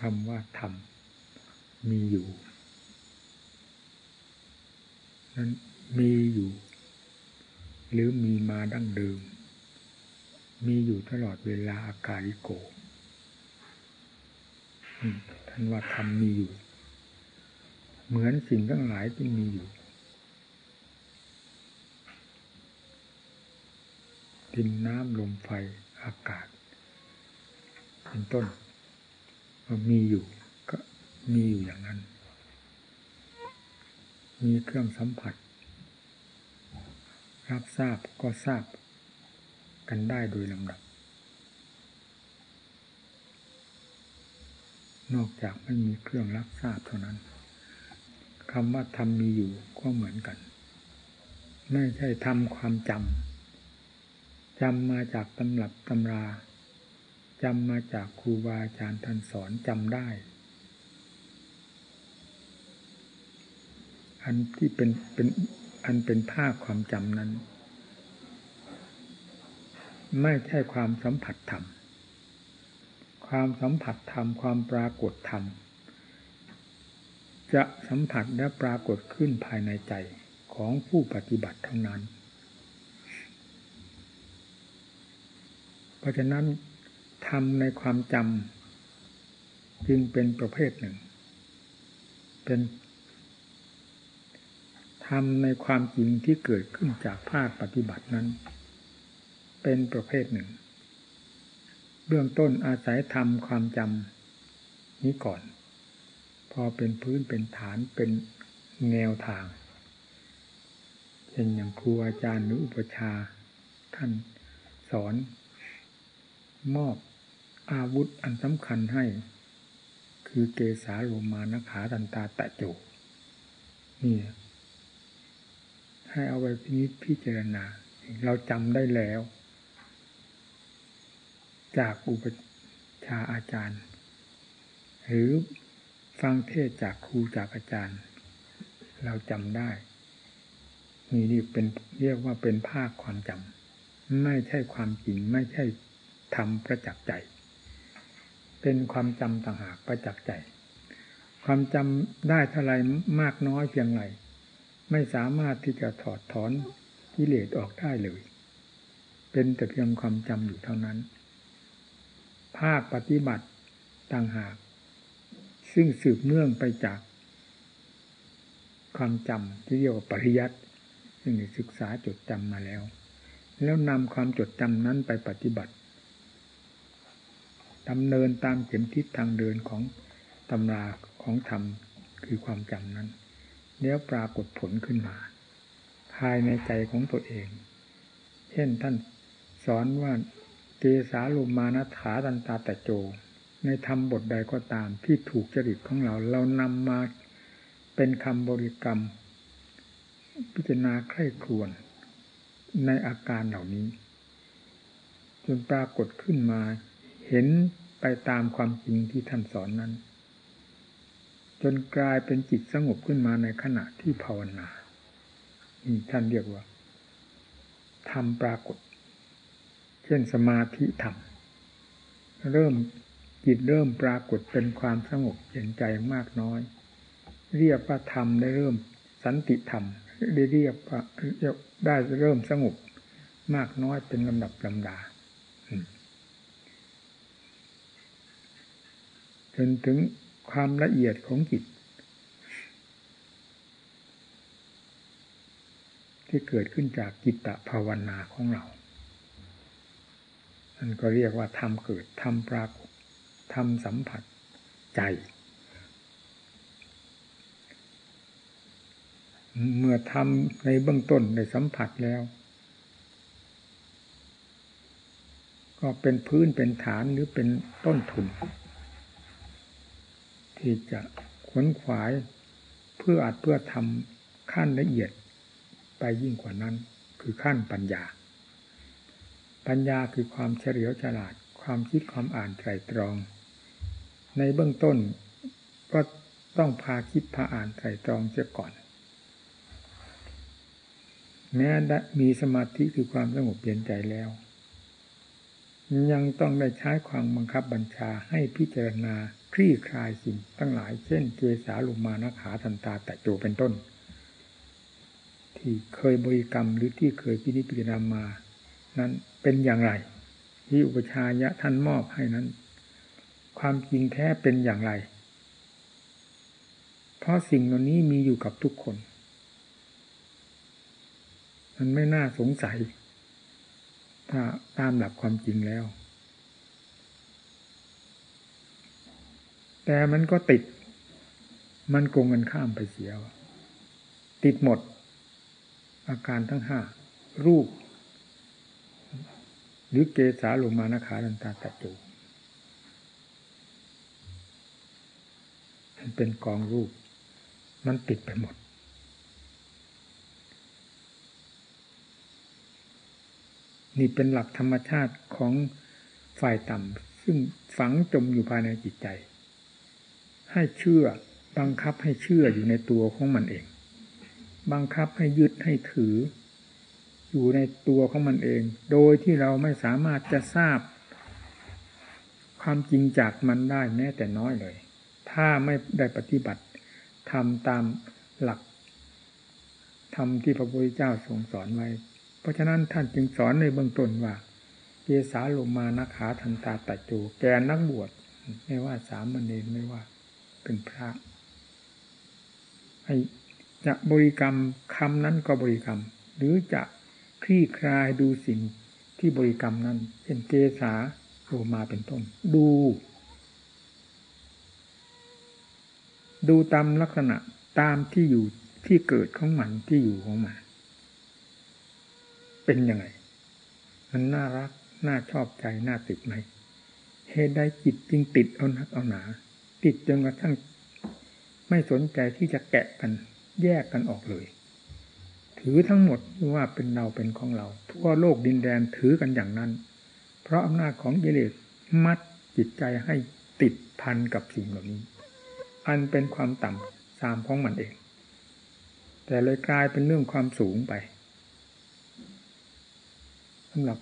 คำว่าธรรมมีอยู่นั้นมีอยู่ หรือมีมาดั้งเดิม มีอยู่ตลอดเวลาอากาลิโกท่านว่าธรรมมีอยู่ เหมือนสิ่งทั้งหลายที่มีอยู่ดินน้ำลมไฟอากาศ เป็นต้น มีอยู่ก็มีอยู่อย่างนั้น มีเครื่องสัมผัส รับทราบก็ทราบกันได้โดยลำดับ นอกจากไม่มีเครื่องรับทราบเท่านั้นคำว่าทำมีอยู่ก็เหมือนกัน ไม่ใช่ทำความจำจำมาจากตำรับตำรา จำมาจากครูบาอาจารย์ท่านสอนจำได้ อันที่เป็นเป็นอันเป็นภาพความจำนั้น ไม่ใช่ความสัมผัสธรรม ความสัมผัสธรรมความปรากฏธรรม จะสัมผัสและปรากฏขึ้นภายในใจของผู้ปฏิบัติเทั้งนั้น เพราะฉะนั้น ธรรมในความจำจึงเป็นประเภทหนึ่ง เป็นธรรมในความจริงที่เกิดขึ้นจากภาคปฏิบัตินั้น เป็นประเภทหนึ่ง เบื้องต้นอาศัยธรรมความจำนี้ก่อน พอเป็นพื้นเป็นฐานเป็นแนวทางเช่นอย่างครูอาจารย์หรืออุปชาท่านสอนมอบ อาวุธอันสำคัญให้ คือเกสาโลมานขาตันตาตะโจนี่ให้เอาไว้พินิจพิจารณา เราจำได้แล้ว จากอุปชาอาจารย์ หรือฟังเทศจากครูจากอาจารย์ เราจำได้ นี่นี่เป็นเรียกว่าเป็นภาคความจำไม่ใช่ความจริงไม่ใช่ทำประจักษ์ใจ เป็นความจำต่างหากประจักษ์ใจ ความจำได้เท่าไรมากน้อยเพียงไรไม่สามารถที่จะถอดถอนกิเลสออกได้เลย เป็นแต่เพียงความจำอยู่เท่านั้น ภาคปฏิบัติต่างหาก ซึ่งสืบเนื่องไปจาก ความจำที่เรียกว่าปริยัติซึ่งศึกษาจดจำมาแล้ว แล้วนำความจดจำนั้นไปปฏิบัติ ดำเนินตามเข็มทิศทางเดินของตำราของธรรมคือความจำนั้น แล้วปรากฏผลขึ้นมา ภายในใจของตัวเอง เช่นท่านสอนว่าเกสาลุมานัฐาตันตาตะโจ ในธรรมบทใดก็ตามที่ถูกจริตของเรา เรานำมาเป็นคำบริกรรม พิจารณาใคร่ครวญในอาการเหล่านี้ จนปรากฏขึ้นมาเห็น ไปตามความจริงที่ท่านสอนนั้น จนกลายเป็นจิตสงบขึ้นมาในขณะที่ภาวนานี่ท่านเรียกว่าทำปรากฏ เช่นสมาธิธรรม เริ่มจิตเริ่มปรากฏเป็นความสงบเย็นใจมากน้อย เรียกว่าธรรมได้เริ่มสันติธรรมได้เรียกว่าได้เริ่มสงบมากน้อยเป็นลำดับลำดาจ นถึงความละเอียดของจิต ที่เกิดขึ้นจากจิตตภาวนาของเราอันก็เรียกว่าทำเกิดทำปรากฏทำสัมผัสใจเมื่อทำในเบื้องต้นในสัมผัสแล้ว ก็เป็นพื้นเป็นฐานหรือเป็นต้นทุน ที่จะขวนขวายเพื่ออาจเพื่อทำขั้นละเอียดไปยิ่งกว่านั้น คือขั้นปัญญา ปัญญาคือความเฉลียวฉลาด ความคิดความอ่านไตรตรอง ในเบื้องต้นก็ต้องพาคิดพาอ่านไตรตรองเสียก่อน แม้มีสมาธิคือความสงบเย็นใจแล้ว ยังต้องได้ใช้ความบังคับบัญชาให้พิจารณา คลี่คลายสิ่งตั้งหลายเช่นเกสาลุมานาขาทันตาแต่โจเป็นต้น ที่เคยบริกรรมหรือที่เคยพินิจพิจารณามา นั้นเป็นอย่างไร ที่อุปชายะท่านมอบให้นั้น ความจริงแท้เป็นอย่างไร เพราะสิ่งเหล่านี้มีอยู่กับทุกคน มันไม่น่าสงสัย ถ้าตามหลักความจริงแล้ว แต่มันก็ติด มันโกงเงินข้ามไปเสีย ติดหมด อาการทั้งห้า รูป หรือเกสาลงมานาขาลันตาตะจูมันเป็นกองรูป มันติดไปหมด นี่เป็นหลักธรรมชาติของฝ่ายต่ำซึ่งฝังจมอยู่ภายในจิตใจ ให้เชื่อ บังคับให้เชื่ออยู่ในตัวของมันเอง บังคับให้ยึดให้ถือ อยู่ในตัวของมันเอง โดยที่เราไม่สามารถจะทราบ ความจริงจากมันได้แม้แต่น้อยเลย ถ้าไม่ได้ปฏิบัติทำตามหลักทำที่พระพุทธเจ้าทรงสอนไว้ เพราะฉะนั้นท่านจึงสอนในเบื้องต้นว่าเกสาลมมานักขาทันตาตะโจแกนักบวชไม่ว่าสามเณรไม่ว่า เป็นพระให้จะบริกรรมคำนั้นก็บริกรรม หรือจะคลี่คลายดูสิ่งที่บริกรรมนั้นเช่นเกษาโลมาเป็นต้น ดู ดูตามลักษณะตามที่อยู่ที่เกิดของมันที่อยู่ของมัน เป็นยังไง มันน่ารัก น่าชอบใจ น่าติดไหมเหตุใดจิตจึงติดเอานักเอาหนา ติดจนกระทั่งไม่สนใจที่จะแกะกันแยกกันออกเลย ถือทั้งหมดว่าเป็นเราเป็นของเราทั่วโลกดินแดนถือกันอย่างนั้น เพราะอำนาจของกิเลสมัดจิตใจให้ติดพันกับสิ่งเหล่านี้ อันเป็นความต่ำสามของมันเอง แต่เลยกลายเป็นเรื่องความสูงไปสำหรับ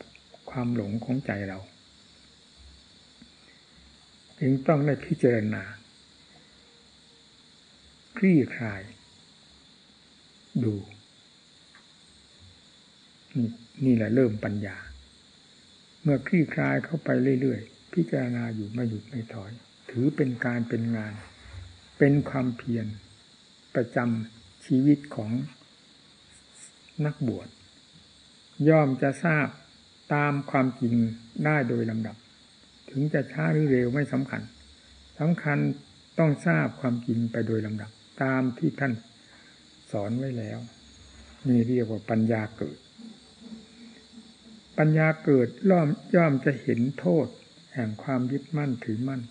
ความหลงของใจเรา จึงต้องได้พิจารณา คลี่คลาย ดูนี่นี่แหละเริ่มปัญญา เมื่อคลี่คลายเข้าไปเรื่อยๆ พิจารณาอยู่ไม่หยุดไม่ถอย ถือเป็นการเป็นงาน เป็นความเพียรประจำชีวิตของนักบวชย่อมจะทราบตามความจริงได้โดยลำดับ ถึงจะช้าหรือเร็วไม่สำคัญสำคัญต้องทราบความจริงไปโดยลำดับ ตามที่ท่านสอนไว้แล้วนี่เรียกว่าปัญญาเกิด ปัญญาเกิดย่อมย่อมจะเห็นโทษ แห่งความยึดมั่นถือมั่น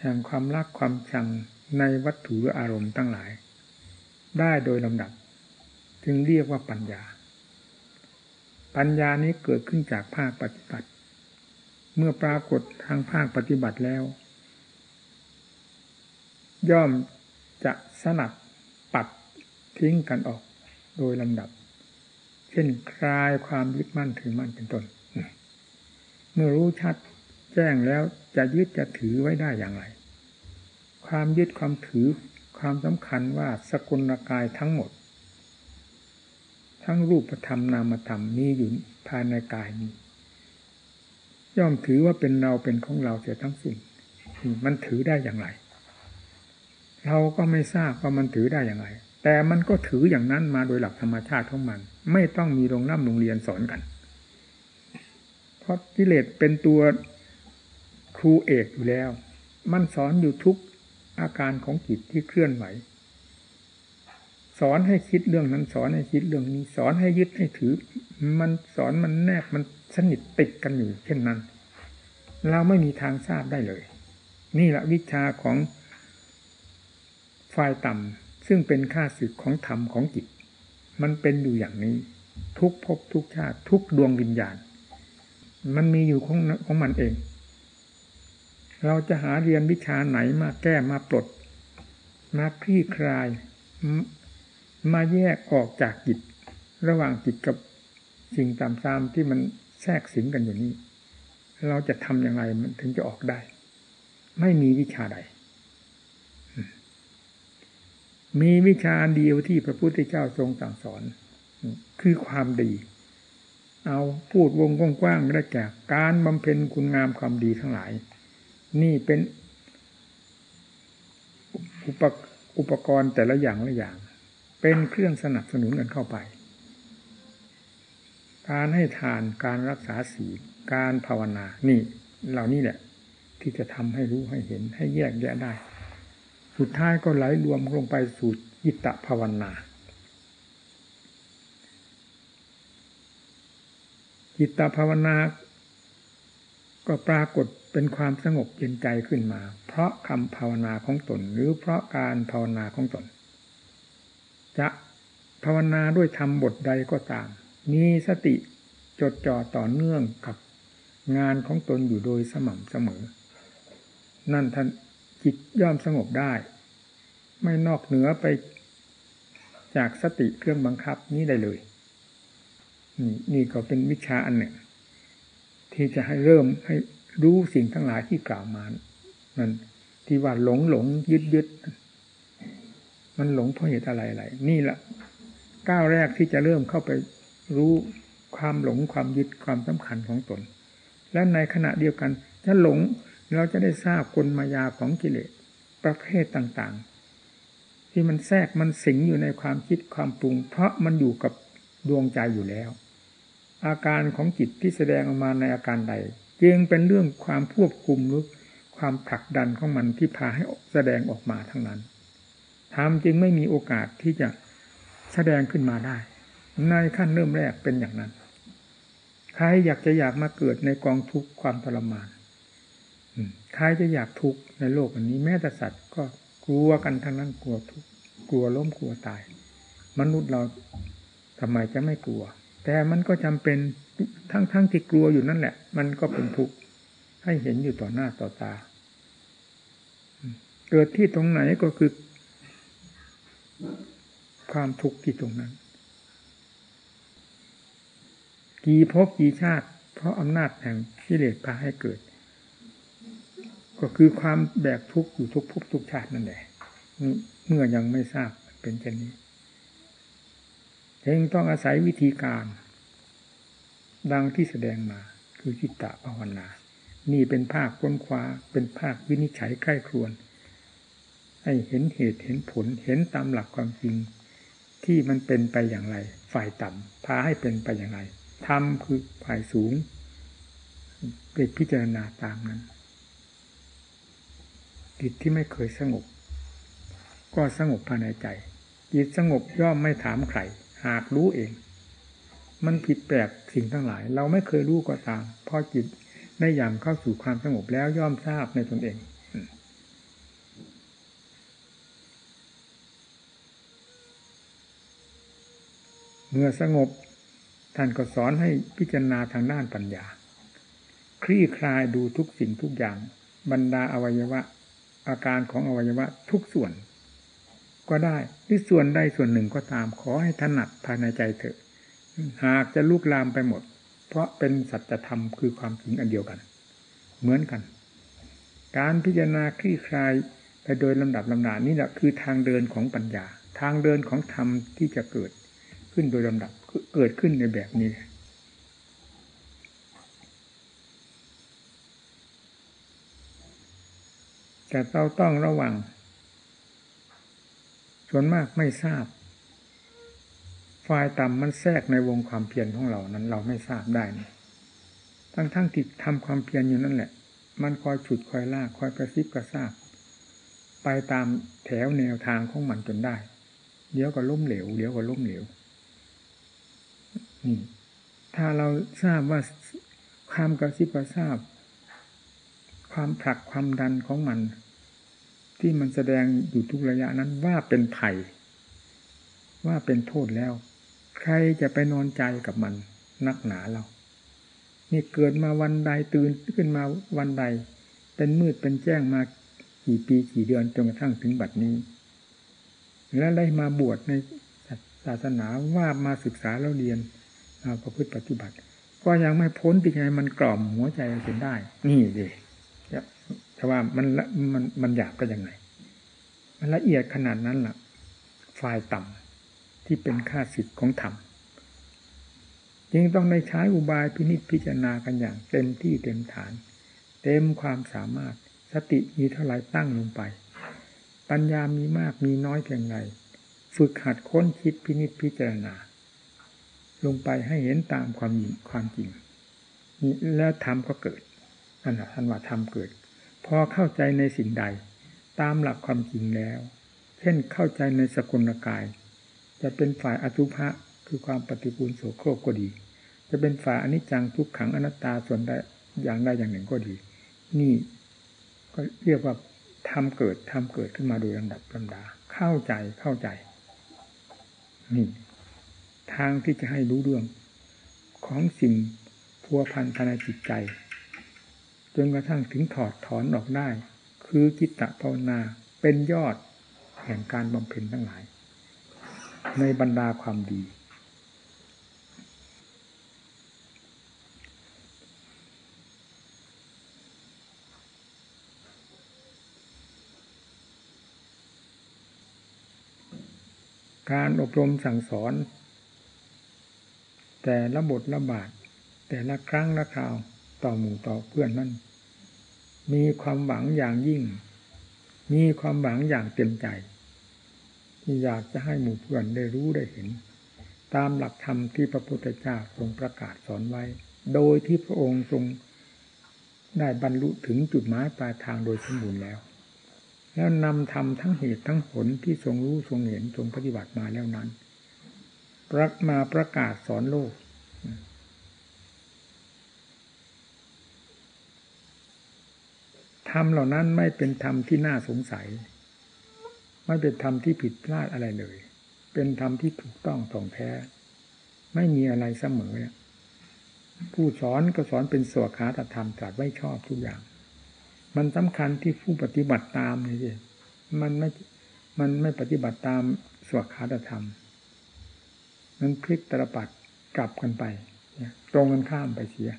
แห่งความรักความชังในวัตถุอารมณ์ตั้งหลาย ได้โดยลำดับ จึงเรียกว่าปัญญา ปัญญานี้เกิดขึ้นจากภาคปฏิบัติ เมื่อปรากฏทางภาคปฏิบัติแล้ว ย่อมจะสนัดปัดทิ้งกันออกโดยลำดับ เช่นคลายความยึดมั่นถือมั่นเป็นต้นเมื่อรู้ชัดแจ้งแล้วจะยึดจะถือไว้ได้อย่างไร ความยึดความถือความสำคัญว่าสกุลกายทั้งหมด ทั้งรูปธรรมนามธรรมมีอยู่ภายในกายนี้ ย่อมถือว่าเป็นเราเป็นของเราเสียทั้งสิ้นมันถือได้อย่างไร เราก็ไม่ทราบว่ามันถือได้อย่างไร แต่มันก็ถืออย่างนั้นมาโดยหลักธรรมชาติของมัน ไม่ต้องมีโรงร่ำโรงเรียนสอนกัน เพราะกิเลสเป็นตัวครูเอกอยู่แล้ว มันสอนอยู่ทุกอาการของจิตที่เคลื่อนไหว สอนให้คิดเรื่องนั้นสอนให้คิดเรื่องนี้ สอนให้ยึดให้ถือ มันสอนมันแนบมันสนิทติดกันอยู่ เช่นนั้น เราไม่มีทางทราบได้เลย นี่แหละวิชาของฝ่ายต่ำซึ่งเป็นค่าสึกของธรรมของจิต มันเป็นอยู่อย่างนี้ ทุกภพทุกชาติทุกดวงวิญญาณ มันมีอยู่ของของมันเอง เราจะหาเรียนวิชาไหนมาแก้มาปลด มาคลี่คลาย มาแยกออกจากจิต ระหว่างจิตกับสิ่งตามตามที่มันแทรกสิงกันอยู่นี้ เราจะทำอย่างไรมันถึงจะออกได้ ไม่มีวิชาใด มีวิชาเดียวที่พระพุทธเจ้าทรงสั่งสอน คือความดี เอาพูดวงกว้างๆได้แก่การบำเพ็ญคุณงามความดีทั้งหลาย นี่เป็นอุปอุปกรณ์แต่ละอย่างละอย่าง เป็นเครื่องสนับสนุนกันเข้าไป การให้ทานการรักษาศีลการภาวนานี่ เหล่านี้แหละ ที่จะทำให้รู้ให้เห็นให้แยกแยะได้ สุดท้ายก็ไหลรวมลงไปสู่ยิตตภาวนาจิตตภาวนา ก็ปรากฏเป็นความสงบเย็นใจขึ้นมา เพราะคำภาวนาของตน หรือเพราะการภาวนาของตน จะภาวนาด้วยธรรมบทใดก็ตาม มีสติจดจ่อต่อเนื่องกับงานของตนอยู่โดยสม่ำเสมอ นั่นท่านจิตย่อมสงบได้ ไม่นอกเหนือไปจากสติเครื่องบังคับนี้ได้เลยนี่ก็เป็นวิชาอันหนึ่ง ที่จะให้เริ่มให้รู้สิ่งทั้งหลายที่กล่าวมานั่นที่ว่าหลงหลงยึดยึด มันหลงเพราะเหตุอะไรอะไรนี่แหละก้าวแรกที่จะเริ่มเข้าไปรู้ความหลงความยึดความสำคัญของตน และในขณะเดียวกัน ถ้าหลงเราจะได้ทราบกลมายาของกิเลสประเภทต่างๆ ที่มันแทรกมันสิงอยู่ในความคิดความปรุง เพราะมันอยู่กับดวงใจอยู่แล้ว อาการของจิตที่แสดงออกมาในอาการใด จึงเป็นเรื่องความควบคุมหรือความผลักดันของมันที่พาให้แสดงออกมาทั้งนั้น ธรรมจึงไม่มีโอกาสที่จะแสดงขึ้นมาได้ ในขั้นเริ่มแรกเป็นอย่างนั้น ใครอยากจะอยากมาเกิดในกองทุกข์ความทรมานใครจะอยากทุกข์ในโลกอันนี้แม้แต่สัตว์ก็กลัวกันทั้งนั้นกลัวทุกข์กลัวล้มกลัวตาย มนุษย์เราทำไมจะไม่กลัว แต่มันก็จำเป็นทั้งๆทที่กลัวอยู่นั่นแหละ มันก็เป็นทุกข์ให้เห็นอยู่ต่อหน้าต่อตา เกิดที่ตรงไหนก็คือ ความทุกข์ที่ตรงนั้น กี่ภพกี่ชาติ เพราะอำนาจแห่งกิเลสพาให้เกิด ก็คือความแบกทุกข์อยู่ทุกภพทุกชาตินั่นแหละเมื่อยังไม่ทราบเป็นเช่นนี้เองต้องอาศัยวิธีการ ดังที่แสดงมา คือจิตตภาวนา นี่เป็นภาคค้นคว้าเป็นภาควินิจฉัยใกล้ครวน ให้เห็นเหตุเห็นผลเห็นตามหลักความจริง ที่มันเป็นไปอย่างไร ฝ่ายต่ำพาให้เป็นไปอย่างไรทำคือฝ่ายสูงเกิดพิจารณาตามนั้นจิตที่ไม่เคยสงบ ก็สงบภายในใจจิตสงบย่อมไม่ถามใครหากรู้เอง มันผิดแปลกสิ่งทั้งหลาย เราไม่เคยรู้ก็ตามพอจิตได้ยางเข้าสู่ความสงบแล้วย่อมทราบในตนเอง เมื่อสงบท่านก็สอนให้พิจารณาทางด้านปัญญา คลี่คลายดูทุกสิ่งทุกอย่างบรรดาอวัยวะ อาการของอวัยวะทุกส่วน ก็ได้ที่ส่วนใดส่วนหนึ่งก็ตาม ขอให้ถนัดภายในใจเถอะ หากจะลุกลามไปหมด เพราะเป็นสัจธรรมคือความจริงอันเดียวกัน เหมือนกัน การพิจารณาคลี่คลายไปโดยลำดับลำนานี่แหละคือทางเดินของปัญญา ทางเดินของธรรมที่จะเกิด ขึ้นโดยลำดับเกิดขึ้นในแบบนี้ แต่เราต้องระวัง ส่วนมากไม่ทราบฝ่ายต่ำมันแทรกในวงความเพียรของเรานั้น เราไม่ทราบได้นะทั้งทั้งติดทำความเพียรอยู่นั่นแหละ มันคอยฉุดคอยลากคอยกระซิบกระซาบไปตามแถวแนวทางของมันจนได้ เดี๋ยวก็ล้มเหลว เดี๋ยวก็ล้มเหลว นี่ถ้าเราทราบว่าความกระซิบกระซาบ ความผลักความดันของมัน ที่มันแสดงอยู่ทุกระยะนั้นว่าเป็นไผ่ว่าเป็นโทษแล้ว ใครจะไปนอนใจกับมันนักหนาเรานี่เกิดมาวันใดตื่นขึ้นมาวันใด เป็นมืดเป็นแจ้งมากี่ปีกี่เดือนจนกระทั่งถึงบัดนี้ และได้มาบวชในศาสนาว่ามาศึกษาแล้วเรียน ประพฤติปฏิบัติ ก็ยังไม่พ้นที่ไงมันกล่อมหัวใจเสียได้ นี่ดิแต่ว่ามันมันมันหยาบก็ยังไง มันละเอียดขนาดนั้นล่ะฝ่ายต่ำที่เป็นค่าสิทธิ์ของธรรมจึงต้องในใช้อุบายพินิจพิจารณากันอย่างเต็มที่เต็มฐาน เต็มความสามารถสติมีเท่าไรตั้งลงไป ปัญญามีมากมีน้อยเพียงไรฝึกหัดค้นคิดพินิจพิจารณา ลงไปให้เห็นตามความความจริงแล้วธรรมก็เกิดนั่นแหละท่านว่าธรรมเกิด พอเข้าใจในสิ่งใด ตามหลักความจริงแล้ว เช่นเข้าใจในสกุลกาย จะเป็นฝ่ายอสุภะคือความปฏิปูลโสโครกก็ดี จะเป็นฝ่ายอนิจจังทุกขังอนัตตาส่วนใดอย่างใดอย่างหนึ่งก็ดี นี่ก็เรียกว่าทำเกิดทำเกิดขึ้นมาโดยลำดับลำดา เข้าใจเข้าใจนี่ ทางที่จะให้รู้เรื่อง ของสิ่งพัวพันภายในจิตใจ จนกระทั่งถึงถอดถอนออกได้ คือกิตตภาวนาเป็นยอดแห่งการบำเพ็ญทั้งหลาย ในบรรดาความดี การอบรมสั่งสอน แต่ละบทละบาท แต่ละครั้งละคราวต่อหมู่ต่อเพื่อนนั่นมีความหวังอย่างยิ่ง มีความหวังอย่างเต็มใจ ที่อยากจะให้หมู่เพื่อนได้รู้ได้เห็น ตามหลักธรรมที่พระพุทธเจ้าทรงประกาศสอนไว้ โดยที่พระองค์ทรงได้บรรลุถึงจุดหมายปลายทางโดยสมบูรณ์แล้ว แล้วนำทำทั้งเหตุทั้งผลที่ทรงรู้ทรงเห็นทรงปฏิบัติมาแล้วนั้น รักมาประกาศสอนโลก ธรรมเหล่านั้นไม่เป็นธรรมที่น่าสงสัย ไม่เป็นธรรมที่ผิดพลาดอะไรเลย เป็นธรรมที่ถูกต้องตรงแท้ ไม่มีอะไรเสมอ ผู้สอนก็สอนเป็นสวขาตธรรมตรัสไว้ชอบทุกอย่าง มันสำคัญที่ผู้ปฏิบัติตามนี่สิมันไม่ มันไม่ปฏิบัติตามสวดคาตธรรม มันพลิกตรปัดกลับกันไปตรงกันข้ามไปเสีย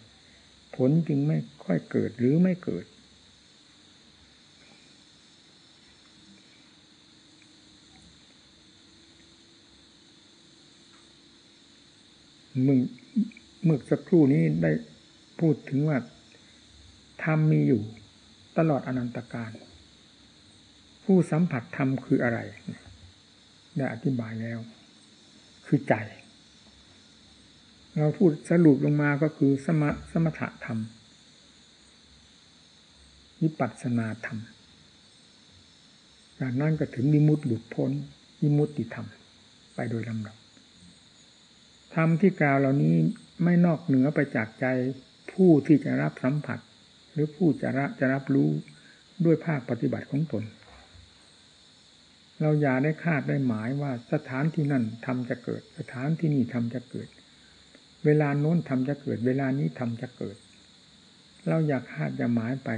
ผลจึงไม่ค่อยเกิดหรือไม่เกิด มึงเมื่อสักครู่นี้ได้พูดถึงว่าธรรมมีอยู่ตลอดอนันตการ ผู้สัมผัสธรรมคืออะไร ได้อธิบายแล้ว คือใจ เราพูดสรุปลงมาก็คือสมสมถะธรรมวิปัสสนาธรรมจากนั้นก็ถึงมิมุตติหลุดพ้นมิมุตติธรรม ไปโดยลำดับธรรมที่กล่าวเหล่านี้ไม่นอกเหนือไปจากใจผู้ที่จะรับสัมผัส หรือผู้จะรับจะรับรู้ด้วยภาคปฏิบัติของตน เราอย่าได้คาดได้หมายว่าสถานที่นั่นทำจะเกิด สถานที่นี่ทำจะเกิด เวลาโน้นทำจะเกิด เวลานี้ทำจะเกิด เราอยากคาดจะหมายไป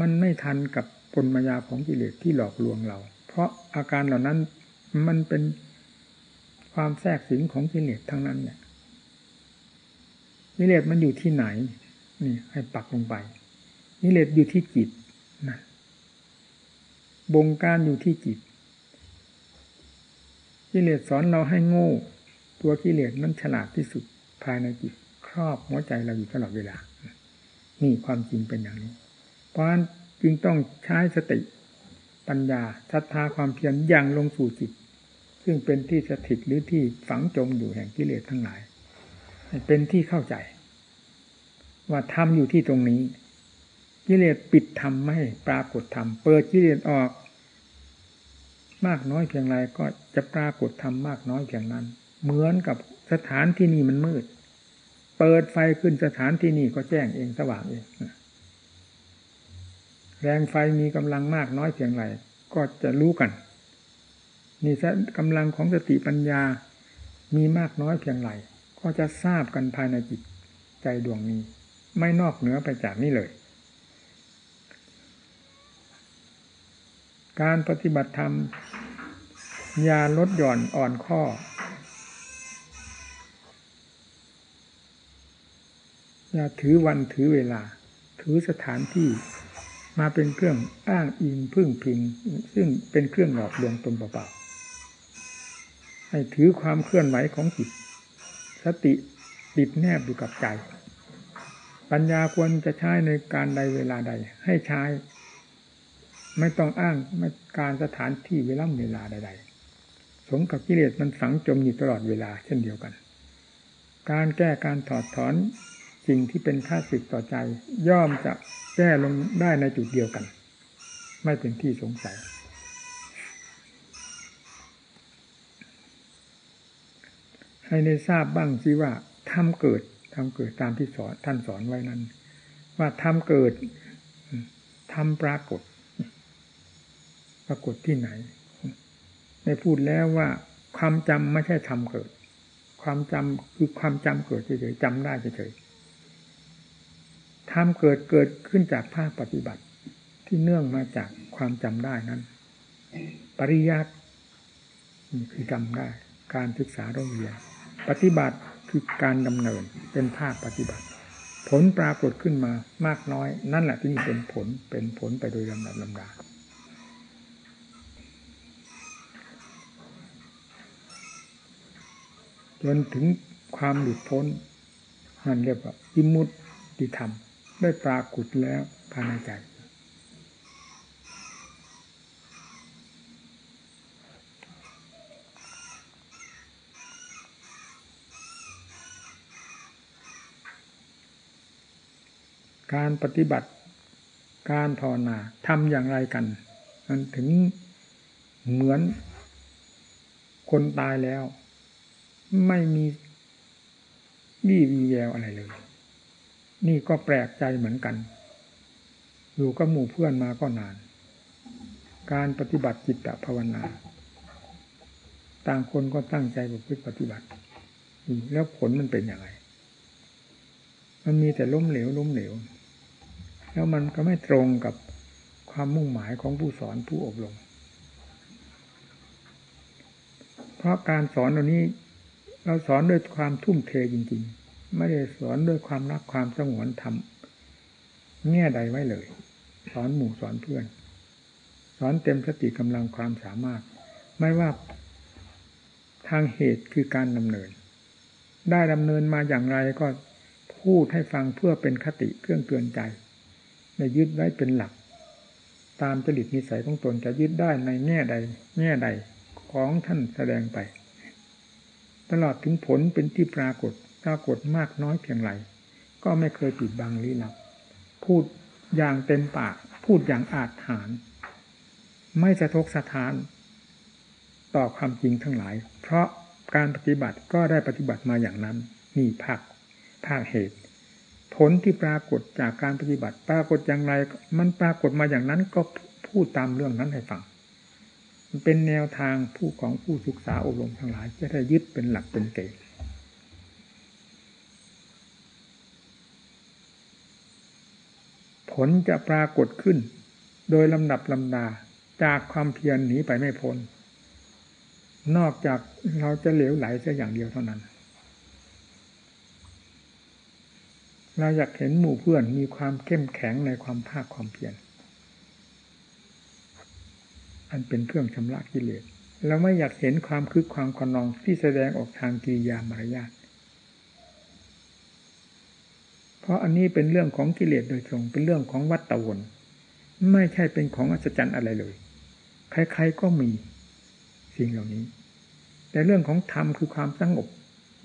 มันไม่ทันกับปนมายาของกิเลสที่หลอกลวงเรา เพราะอาการเหล่านั้นมันเป็นความแทรกสิงของกิเลสทั้งนั้นเนี่ยกิเลสมันอยู่ที่ไหน นี่ให้ปักลงไปนิเลศอยู่ที่จิตนะบงการอยู่ที่จิต กิเลสสอนเราให้โง่ ตัวกิเลสนั้นฉลาดที่สุดภายในจิตครอบหัวใจเราอยู่ตลอดเวลา นี่ความจริงเป็นอย่างนี้ เพราะฉะนั้นจึงต้องใช้สติปัญญาศรัทธาความเพียรอย่างลงสู่จิต ซึ่งเป็นที่สถิตหรือที่ฝังจมอยู่แห่งกิเลสทั้งหลาย เป็นที่เข้าใจ ว่าธรรมอยู่ที่ตรงนี้ กิเลสปิดธรรมไม่ปรากฏธรรมเปิดกิเลสออก มากน้อยเพียงไรก็จะปรากฏธรรมมากน้อยเพียงนั้น เหมือนกับสถานที่นี่มันมืด เปิดไฟขึ้นสถานที่นี่ก็แจ้งเองสว่างเองแรงไฟมีกำลังมากน้อยเพียงไรก็จะรู้กัน นี่กำลังของสติปัญญามีมากน้อยเพียงไรก็จะทราบกันภายในจิตใจดวงนี้ ไม่นอกเหนือไปจากนี้เลย การปฏิบัติธรรมยาลดหย่อนอ่อนข้อ อย่าถือวันถือเวลา ถือสถานที่มาเป็นเครื่องอ้างอิงพึ่งพิง ซึ่งเป็นเครื่องหลอกลวงตนเปล่าๆให้ถือความเคลื่อนไหวของจิต สติติดแนบอยู่กับใจ ปัญญาควรจะใช้ในการใดเวลาใด ให้ใช้ ไม่ต้องอ้างการสถานที่เวลาเวลาใด ๆ สมกับกิเลสมันฝังจมอยู่ตลอดเวลาเช่นเดียวกัน การแก้การถอดถอนสิ่งที่เป็นค่าสิทต่อใจ ย่อมจะแก้ลงได้ในจุดเดียวกัน ไม่เป็นที่สงสัย ให้ในทราบบ้างสิว่าทำเกิดทำเกิดตามที่สอนท่านสอนไว้นั้น ว่าทำเกิดทำปรากฏ ปรากฏที่ไหนได้พูดแล้วว่าความจำไม่ใช่ทำเกิด ความจำคือความจำเกิดเฉยๆจำได้เฉยๆทำเกิดเกิดขึ้นจากภาคปฏิบัติ ที่เนื่องมาจากความจำได้นั้น ปริยัติคือจำได้ การศึกษาโรงเรียนปฏิบัติคือการดำเนินเป็นภาคปฏิบัติ ผลปรากฏขึ้นมามากน้อย นั่นแหละที่นี่เป็นผลเป็นผลไปโดยลำดับลำดา จนถึงความหลุดพ้นนั่นเรียกว่าอิมุตติธรรม ได้ปรากฏแล้วภายในใจการปฏิบัติการภาวนาทำอย่างไรกัน มันถึงเหมือนคนตายแล้ว ไม่มีวี่วีแววอะไรเลย นี่ก็แปลกใจเหมือนกัน อยู่กับหมู่เพื่อนมาก็นาน การปฏิบัติจิตภาวนา ต่างคนก็ตั้งใจประพฤติปฏิบัติ แล้วผลมันเป็นอย่างไร มันมีแต่ล้มเหลวล้มเหลว แล้วมันก็ไม่ตรงกับความมุ่งหมายของผู้สอนผู้อบรม เพราะการสอนเหล่านี้ เราสอนด้วยความทุ่มเทจริง ๆ ไม่ได้สอนด้วยความรักความสงวนธรรมแง่ใดไว้เลย สอนหมู่สอนเพื่อน สอนเต็มสติกำลังความสามารถ ไม่ว่าทางเหตุคือการดำเนิน ได้ดำเนินมาอย่างไรก็พูดให้ฟังเพื่อเป็นคติเครื่องเตือนใจได้ยึดไว้เป็นหลัก ตามจริตนิสัยของตนจะยึดได้ในแง่ใด แง่ใดของท่านแสดงไป ตลอดถึงผลเป็นที่ปรากฏปรากฏมากน้อยเพียงไรก็ไม่เคยปิดบังลี้ลับ พูดอย่างเต็มปาก พูดอย่างอาจหารไม่สะทกสะทาน ต่อความจริงทั้งหลาย เพราะการปฏิบัติก็ได้ปฏิบัติมาอย่างนั้นนี่ภาคภาคเหตุ ผลที่ปรากฏจากการปฏิบัติ ปรากฏอย่างไร มันปรากฏมาอย่างนั้นก็พูดตามเรื่องนั้นให้ฟัง เป็นแนวทางผู้ของผู้ศึกษาอบรมทั้งหลาย จะได้ยึดเป็นหลักเป็นเกณฑ์ผลจะปรากฏขึ้น โดยลำดับลำดาจากความเพียรหนีไปไม่พ้น นอกจากเราจะเหลวไหลแค่อย่างเดียวเท่านั้น เราอยากเห็นหมู่เพื่อนมีความเข้มแข็งในความภาคความเพียร อันเป็นเครื่องชำระกิเลสเราไม่อยากเห็นความคึกความขนองที่แสดงออกทางกิริยามารยาทเพราะอันนี้เป็นเรื่องของกิเลสโดยตรงเป็นเรื่องของวัตตะวนไม่ใช่เป็นของอัศจรรย์อะไรเลย ใครๆก็มีสิ่งเหล่านี้ แต่เรื่องของธรรมคือความสงบ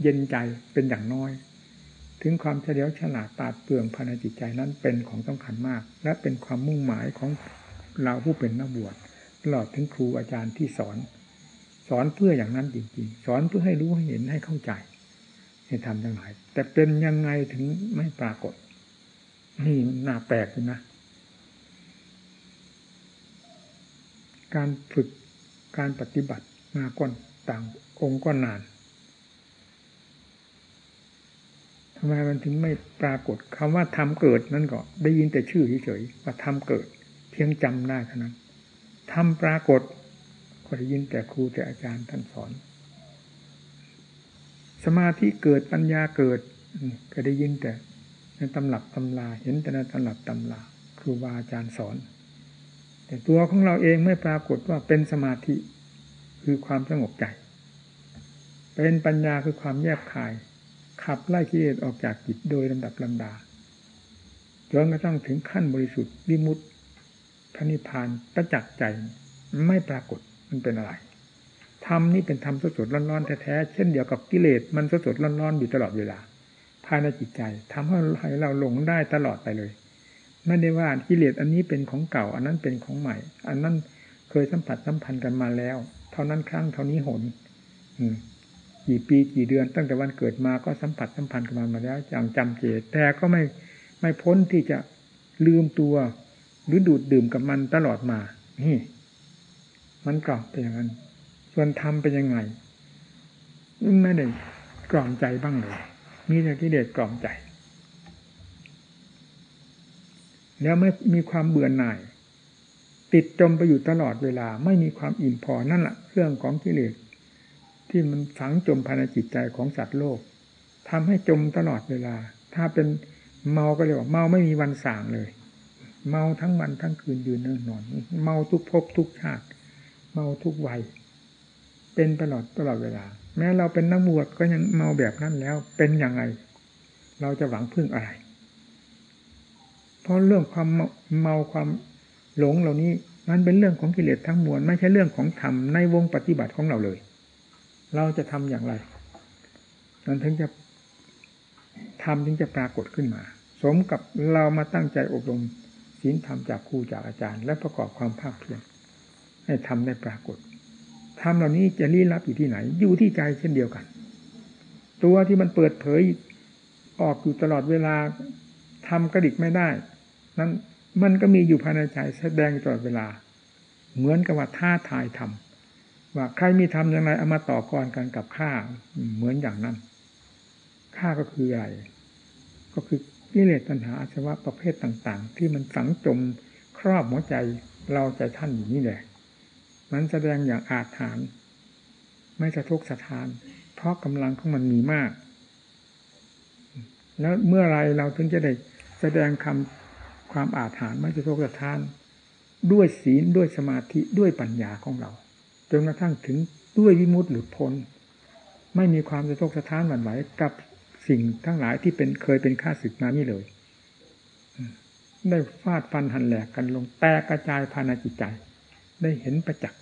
เย็นใจเป็นอย่างน้อย ถึงความเฉลียวฉลาดปาดเปลืองภายในจิตใจนั้นเป็นของสำคัญมาก และเป็นความมุ่งหมายของเราผู้เป็นนักบวช ตลอดถึงครูอาจารย์ที่สอน สอนเพื่ออย่างนั้นจริงๆ สอนเพื่อให้รู้ให้เห็นให้เข้าใจให้ทำยังไงแต่เป็นยังไงถึงไม่ปรากฏ นี่น่าแปลกนะ การฝึกการปฏิบัติมาก่อนต่างองค์ก็นานทำไมมันถึงไม่ปรากฏคำว่าทำเกิดนั่นก็ได้ยินแต่ชื่อเฉยๆว่าทำเกิด เพียงจำได้เท่านั้น ทำปรากฏก็ได้ยินแต่ครูแต่อาจารย์ท่านสอน สมาธิเกิดปัญญาเกิดก็ได้ยินแต่ในตำรับตำราเห็นแต่ในตำรับตำราครูบาอาจารย์สอน แต่ตัวของเราเองไม่ปรากฏว่าเป็นสมาธิคือความสงบใจ เป็นปัญญาคือความแยกคาย ขับไล่กิเลสออกจากจิตโดยลำดับลำดาจนกระทั่งถึงขั้นบริสุทธิ์วิมุตติ ระนิพพานประจักษ์ใจไม่ปรากฏมันเป็นอะไรธรรมนี่เป็นธรรมสดๆร้อนๆแท้ๆเช่นเดียวกับกิเลสมันสดๆร้อนๆอยู่ตลอดเวลา ภายในจิตใจทำให้เราหลงได้ตลอดไปเลยไม่ได้ว่ากิเลสอันนี้เป็นของเก่า อันนั้นเป็นของใหม่ อันนั้นเคยสัมผัสสัมพันธ์กันมาแล้ว เท่านั้นครั้งเท่านี้หนอืกี่ปีกี่เดือน ตั้งแต่วันเกิดมาก็สัมผัสสัมพันธ์กันมาแล้วอย่างจำเจตแต่ก็ไม่ไม่พ้นที่จะลืมตัว หรือดูดดื่มกับมันตลอดมา นี่ มันกลับเป็นอย่างนั้น ส่วนทำเป็นยังไงไม่ได้กล่อมใจบ้างเลยมีแต่กิเลสกล่อมใจ แล้วไม่มีความเบื่อหน่าย ติดจมไปอยู่ตลอดเวลา ไม่มีความอิ่มพอนั่นแหละเรื่องของกิเลสที่มันฝังจมภายในจิตใจของสัตว์โลกทำให้จมตลอดเวลา ถ้าเป็นเมาก็เรียกว่าเมาไม่มีวันส่างเลย เมาทั้งวันทั้งคืนยืนนอน เมาทุกภพทุกชาติ เมาทุกวัย เป็นตลอดตลอดเวลา แม้เราเป็นนักบวชก็ยังเมาแบบนั้นแล้ว เป็นยังไง เราจะหวังพึ่งอะไร เพราะเรื่องความเมาความหลงเหล่านี้มันเป็นเรื่องของกิเลสทั้งมวลไม่ใช่เรื่องของธรรมในวงปฏิบัติของเราเลย เราจะทำอย่างไรมันถึงจะทำถึงจะปรากฏขึ้นมา สมกับเรามาตั้งใจอบรม ศีลธรรมจากครูจากอาจารย์ และประกอบความภาคเพียรให้ทำได้ปรากฏทำเหล่านี้จะลี้ลับอยู่ที่ไหน อยู่ที่ใจเช่นเดียวกัน ตัวที่มันเปิดเผยออกอยู่ตลอดเวลาทำกระดิกไม่ได้ นั้นมันก็มีอยู่ภายในใจแสดงตลอดเวลา เหมือนกับว่าท่าทายทำว่าใครมีทำอย่างไรเอามาต่อกรกันกับข้าเหมือนอย่างนั้นข้าก็คืออะไร ก็คือ กิเลสตัณหาอาสวะประเภทต่าง ๆ ที่มันฝังจมครอบหัวใจเราใจท่านอยู่นี่แหละ มันแสดงอย่างอาถรรพ์ไม่สะทกสะทาน เพราะกำลังของมันมีมาก แล้วเมื่อไรเราถึงจะได้แสดงคำความอาถรรพ์ไม่สะทกสะทาน ด้วยศีลด้วยสมาธิด้วยปัญญาของเราจนกระทั่งถึงด้วยวิมุตติหลุดพ้น ไม่มีความสะทกสะท้านหวั่นไหวกับ สิ่งทั้งหลายที่เป็นเคยเป็นข้าศึกมานี่เลยได้ฟาดฟันหันแหลกกันลงแตกกระจายภายในจิตใจ ได้เห็นประจักษ์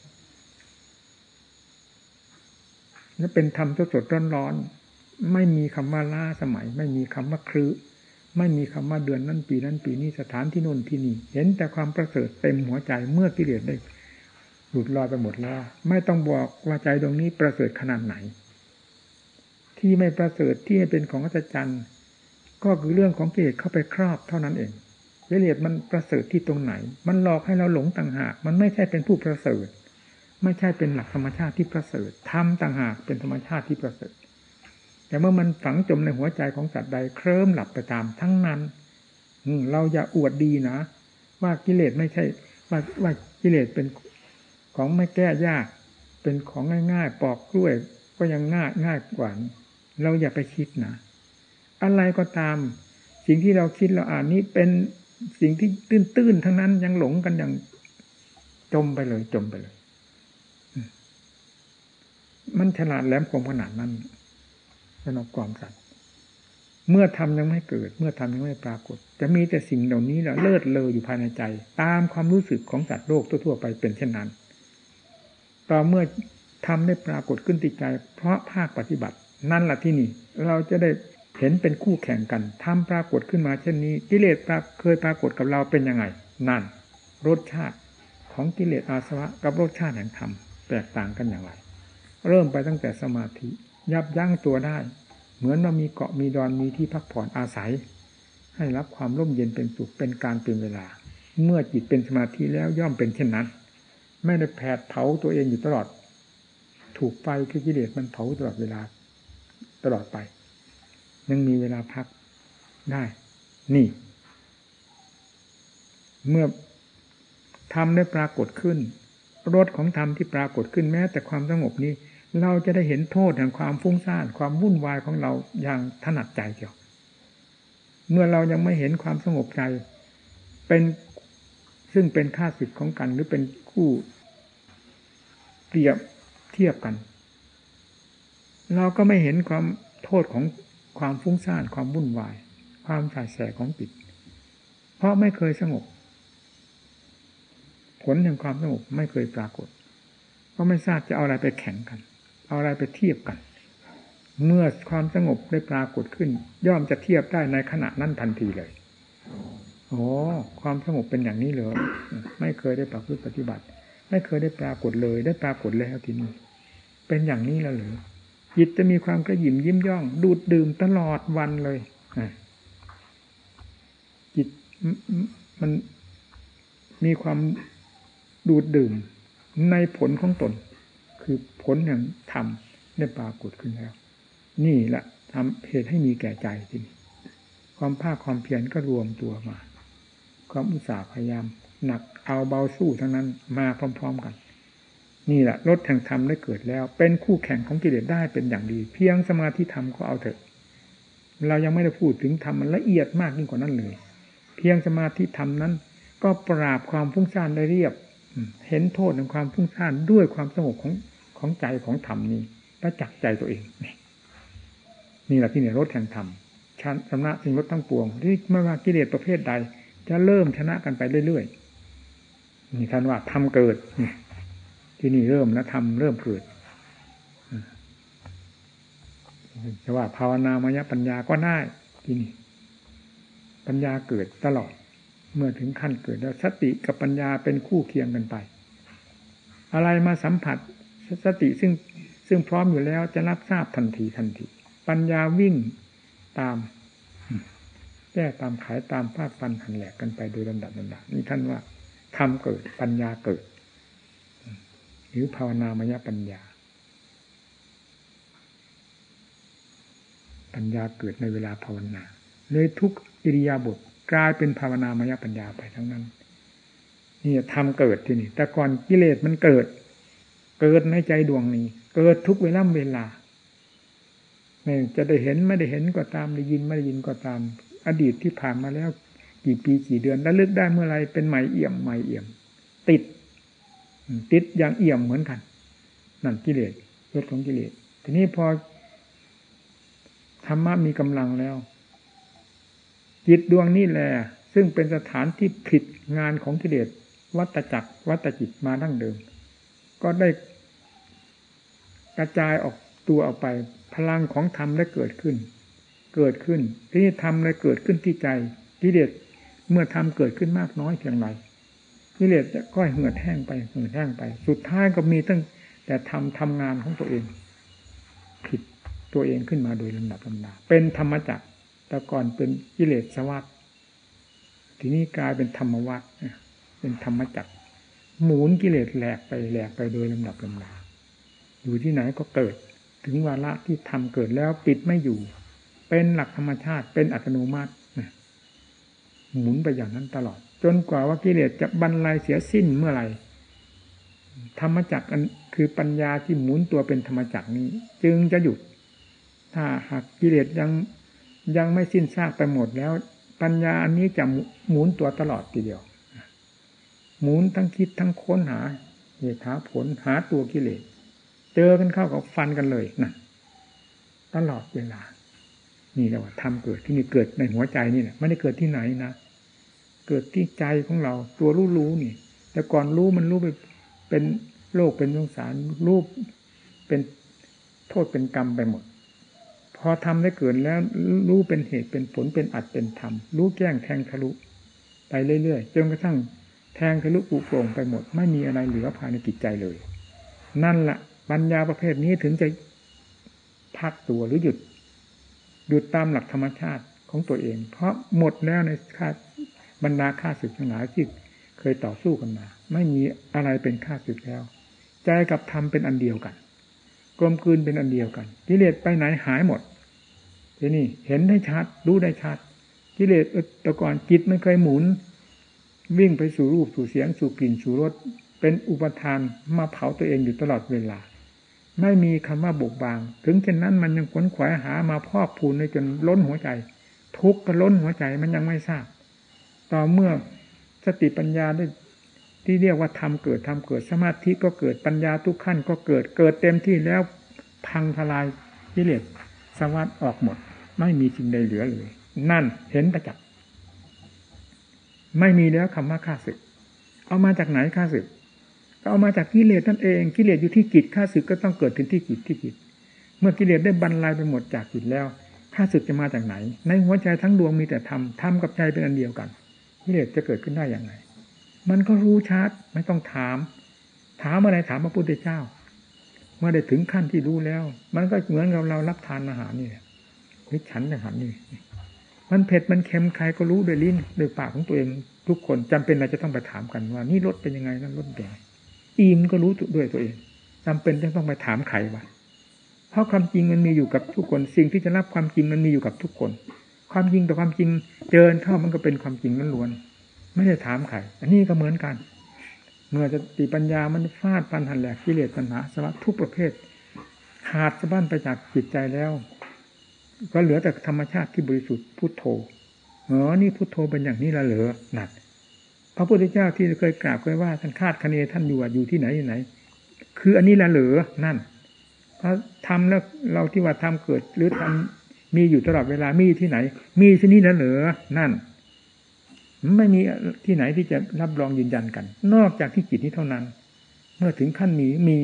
และเป็นธรรมสดๆร้อนๆไม่มีคำว่าล่าสมัย ไม่มีคำว่าครื้ไม่มีคำว่าเดือนนั้นปีนั้นปีนี้สถานที่นู่นที่นี่ เห็นแต่ความประเสริฐเต็มหัวใจเมื่อกิเลสได้หลุดลอยไปหมดแล้ว ไม่ต้องบอกว่าใจดวงนี้ประเสริฐขนาดไหน ที่ไม่ประเสริฐที่ให้เป็นของอัศจรรย์ก็คือเรื่องของกิเลสเข้าไปครอบเท่านั้นเองกิเลสมันประเสริฐที่ตรงไหน มันหลอกให้เราหลงต่างหาก มันไม่ใช่เป็นผู้ประเสริฐ ไม่ใช่เป็นหลักธรรมชาติที่ประเสริฐทำต่างหากเป็นธรรมชาติที่ประเสริฐ แต่เมื่อมันฝังจมในหัวใจของสัตว์ใดเคลิ้มหลับไปตามทั้งนั้นเราอย่าอวดดีนะ ว่ากิเลสไม่ใช่ ว่าว่ากิเลสเป็นของไม่แก้ยาก เป็นของง่ายๆ ปอกกล้วยก็ยังง่ายง่ายกว่า เราอย่าไปคิดนะอะไรก็ตาม สิ่งที่เราคิดเราอ่านนี้เป็นสิ่งที่ตื้นๆทั้งนั้นยังหลงกันอย่างจมไปเลย จมไปเลย มันฉลาดแหลมคมขนาดนั้นสนอบความสัตว์เมื่อทำยังไม่เกิด เมื่อทำยังไม่ปรากฏ จะมีแต่สิ่งเหล่านี้แหละเลิศเลออยู่ภายในใจ ตามความรู้สึกของสัตว์โลกทั่วๆไปเป็นเช่นนั้น ต่อเมื่อทำได้ปรากฏขึ้นติดใจ เพราะภาคปฏิบัติ นั่นแหละที่นี่ เราจะได้เห็นเป็นคู่แข่งกันทำปรากฏขึ้นมาเช่นนี้ กิเลสเคยปรากฏกับเราเป็นยังไง นั่น รสชาติของกิเลสอาสวะกับรสชาติแห่งธรรมแตกต่างกันอย่างไร เริ่มไปตั้งแต่สมาธิ ยับยั้งตัวได้ เหมือนเรามีเกาะมีดอนมีที่พักผ่อนอาศัย ให้รับความร่มเย็นเป็นสุขเป็นการเป็นเวลา เมื่อจิตเป็นสมาธิแล้วย่อมเป็นเช่นนั้น ไม่ได้แผดเผาตัวเองอยู่ตลอด ถูกไฟคือกิเลสมันเผาตลอดเวลา ลอดไปยังมีเวลาพักได้ นี่ เมื่อธรรมได้ปรากฏขึ้นรสของธรรมที่ปรากฏขึ้นแม้ แต่ความสงบนี้ เราจะได้เห็นโทษแห่งความฟุ้งซ่านความวุ่นวายของเราอย่างถนัดใจเกี่ยวเมื่อเรายังไม่เห็นความสงบใจ เป็นซึ่งเป็นค่าศึกของกัน หรือเป็นคู่เปรียบเทียบกัน เราก็ไม่เห็นความโทษของความฟุ้งซ่านความวุ่นวาย ความสายแสของจิต เพราะไม่เคยสงบ ผลแห่งความสงบไม่เคยปรากฏ ก็ไม่ทราบจะเอาอะไรไปแข่งกัน เอาอะไรไปเทียบกัน เมื่อความสงบได้ปรากฏขึ้น ย่อมจะเทียบได้ในขณะนั้นทันทีเลยโอ้ความสงบเป็นอย่างนี้เลยไม่เคยได้ประพฤติปฏิบัติ ไม่เคยได้ปรากฏเลย ได้ปรากฏแล้วทีนี้ เป็นอย่างนี้แล้วหรือ จิตจะมีความกระยิมยิ้มย่อง ดูดดื่มตลอดวันเลยจิตมันมีความดูดดื่มในผลของตน คือผลแห่งธรรมได้ปรากฏขึ้นแล้ว นี่แหละทำเหตุให้มีแก่ใจทีนี้ความภาคความเพียรก็รวมตัวมา ความอุตสาห์พยายาม หนักเอาเบาสู้ทั้งนั้นมาพร้อม ๆ กัน นี่แหละรถแห่งธรรมได้เกิดแล้ว เป็นคู่แข่งของกิเลสได้เป็นอย่างดี เพียงสมาธิธรรมก็เอาเถอะ เรายังไม่ได้พูดถึงธรรมมันละเอียดมากยิ่งกว่านั้นเลย เพียงสมาธิธรรมนั้น ก็ปราบความฟุ้งซ่านได้เรียบ เห็นโทษของความฟุ้งซ่านด้วยความสงบของของใจของธรรมนี้ประจักษ์ใจตัวเองนี่แหละที่เนี่ยรถแห่งธรรมชนะสิ่งรถทั้งปวงที่ไม่ว่ากิเลสประเภทใด จะเริ่มชนะกันไปเรื่อยๆนี่ท่านว่าทำเกิด ที่นี่เริ่มแล้วทำเริ่มเกิดจะว่าภาวนามยปัญญาก็ได้ที่นี่ปัญญาเกิดตลอด เมื่อถึงขั้นเกิดแล้วสติกับปัญญาเป็นคู่เคียงกันไป อะไรมาสัมผัสสติซึ่งซึ่งพร้อมอยู่แล้วจะรับทราบทันทีทันที ปัญญาวิ่งตามแก้ตามขายตามภาคฟันหันแหลกกันไปโดยลำดับลำดับนี่ท่านว่าทำเกิดปัญญาเกิด รือภาวนามยปัญญา ปัญญาเกิดในเวลาภาวนา เลยทุกอิริยาบถกลายเป็นภาวนามยปัญญาไปทั้งนั้นนี่ทำเกิดที่นี่แต่ก่อนกิเลสมันเกิด เกิดในใจดวงนี้ เกิดทุกเวลาเวลาเนี่ยจะได้เห็นไม่ได้เห็นก็ตามได้ยินไม่ได้ยินก็ตาม อดีตที่ผ่านมาแล้ว กี่ปีกี่เดือนแล้วลึกได้เมื่อไรเป็นใหม่เอี่ยมใหม่เอี่ยม ติด ติดอย่างเอี่ยมเหมือนกันนั่นกิเลสรสของกิเลสทีนี้พอธรรมะมีกำลังแล้ว จิตดวงนี้แหละซึ่งเป็นสถานที่ผิดงานของกิเลสวัตจักรวัตจิตมาดั้งเดิม ก็ได้กระจายออกตัวออกไป พลังของธรรมได้เกิดขึ้น เกิดขึ้น ที่ธรรมเลยเกิดขึ้นที่ใจกิเลสเมื่อธรรมเกิดขึ้นมากน้อยเพียงไร กิเลสจะก้อยเหือดแห้งไปเหือดแห้งไป สุดท้ายก็มีตั้ง แต่ทำทำงานของตัวเอง ผิดตัวเองขึ้นมาโดยลำดับลำดาเป็นธรรมจักรแต่ก่อนเป็นกิเลสวัฏทีนี้กลายเป็นธรรมวัฏเป็นธรรมจักรหมุนกิเลสแหลกไปแหลกไปโดยลำดับลำดาอยู่ที่ไหนก็เกิด ถึงวาระที่ทำเกิดแล้วปิดไม่อยู่ เป็นหลักธรรมชาติเป็นอัตโนมัติหมุนไปอย่างนั้นตลอด จนกว่าว่ากิเลสจะบรรลัยเสียสิ้นเมื่อไหร่ธรรมจักรคือปัญญาที่หมุนตัวเป็นธรรมจักรนี้ จึงจะหยุด ถ้าหากกิเลสยังยังไม่สิ้นซากไปหมดแล้ว ปัญญาอันนี้จะหมุนตัวตลอดทีเดียว หมุนทั้งคิดทั้งค้นหาเหตุหาผลหาตัวกิเลสเจอกันเข้ากับฟันกันเลยนะตลอดเวลา นี่แหละว่าทำเกิดที่นี่เกิดในหัวใจนี่แหละไม่ได้เกิดที่ไหนนะ เกิดที่ใจของเรา ตัวรู้รู้นี่ แต่ก่อนรู้มันรู้ไปเป็นโลกเป็นสงสารรูปเป็นโทษเป็นกรรมไปหมด พอทำได้เกิดแล้วรู้เป็นเหตุเป็นผลเป็นอัดเป็นธรรมรู้แจ้งแทงทะลุ ไปเรื่อยๆจนกระทั่งแทงทะลุปุโปร่งไปหมด ไม่มีอะไรเหลือภายในจิตใจเลย นั่นละ่ะปัญญาประเภทนี้ถึงจะพักตัวหรือหยุดหยุดตามหลักธรรมชาติของตัวเอง เพราะหมดแล้วในค่า บรรดาค่าศึกทั้งหลายที่เคยต่อสู้กันมา ไม่มีอะไรเป็นค่าศึกแล้ว ใจกับธรรมเป็นอันเดียวกัน กลมกลืนเป็นอันเดียวกันกิเลสไปไหนหายหมดทีนี่เห็นได้ชัด รู้ได้ชัดกิเลสต่ก่อนจิตไม่เคยหมุน วิ่งไปสู่รูปสู่เสียงสู่กลิ่นสู่รสเป็นอุปทานมาเผาตัวเองอยู่ตลอดเวลา ไม่มีคำว่าบกบาง ถึงเช่นนั้นมันยังขวนขวายหามาพอกพูนในจนล้นหัวใจ ทุกข์ก็ล้นหัวใจมันยังไม่ทราบ ต่อเมื่อสติปัญญาได้ที่เรียกว่าทำเกิดทำเกิดสมาธิก็เกิดปัญญาทุกขั้นก็เกิดเกิดเต็มที่แล้วพังทลายกิเลสสวัสดออกหมด ไม่มีสิ่งใดเหลือเลย นั่นเห็นประจักษ์ไม่มีแล้วคำว่าข้าศึก เอามาจากไหนข้าศึก ก็เอามาจากกิเลสนั่นเองกิเลสอยู่ที่จิตข้าศึกก็ต้องเกิดถึงที่จิตที่จิต เมื่อกิเลสได้บรรลัยไปหมดจากจิตแล้วข้าศึกจะมาจากไหน ในหัวใจทั้งดวงมีแต่ธรรมธรรมกับใจเป็นอันเดียวกัน กิเลสจะเกิดขึ้นได้อย่างไร มันก็รู้ชัดไม่ต้องถาม ถามอะไรถามพระพุทธเจ้า เมื่อได้ถึงขั้นที่รู้แล้ว มันก็เหมือนกับเรารับทานอาหารนี่หรือฉันอาหารนี่มันเผ็ดมันเค็มใครก็รู้ด้วยลิ้นด้วยปากของตัวเองทุกคนจำเป็นเราจะต้องไปถามกันว่า นี่รสเป็นยังไงนั่นรสเป็นอิ่มก็รู้ด้วยตัวเองจำเป็นจะต้องไปถามใครว่าเพราะความจริงมันมีอยู่กับทุกคน สิ่งที่จะรับความจริงมันมีอยู่กับทุกคน ความจริงต่อความจริงเจริญเข้ามันก็เป็นความจริงล้วนไม่ได้ถามใครอันนี้ก็เหมือนกัน เมื่อจะติปัญญามันฟาดปันหันแหลกกิเลสปัญหาสวัสดทุกประเภทขาดสะบั้นไปจากจิตใจแล้ว ก็เหลือแต่ธรรมชาติที่บริสุทธิ์พุทโธอ๋อนี่พุทโธเป็นอย่างนี้ละเหรอหนักพระพุทธเจ้าที่เคยกราบเคยว่าท่านคาดคะเนท่านอยู่อยู่ที่ไหนที่ไหน คืออันนี้ละเหรอนั่นพระทำแล้วเราที่ว่าทำเกิดหรือทำ มีอยู่ตลอดเวลา มีที่ไหน มีที่นี่ละเหรอนั่น ไม่มีที่ไหนที่จะรับรองยืนยันกัน นอกจากที่จิตนี้เท่านั้น เมื่อถึงขั้นมีมี